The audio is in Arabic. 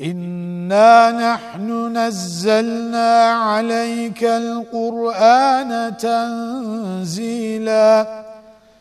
إنا نحن نزلنا عليك القرآن تنزيلاً